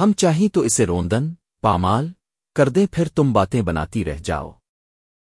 ہم چاہیں تو اسے روندن پامال کر دیں پھر تم باتیں بناتی رہ جاؤ۔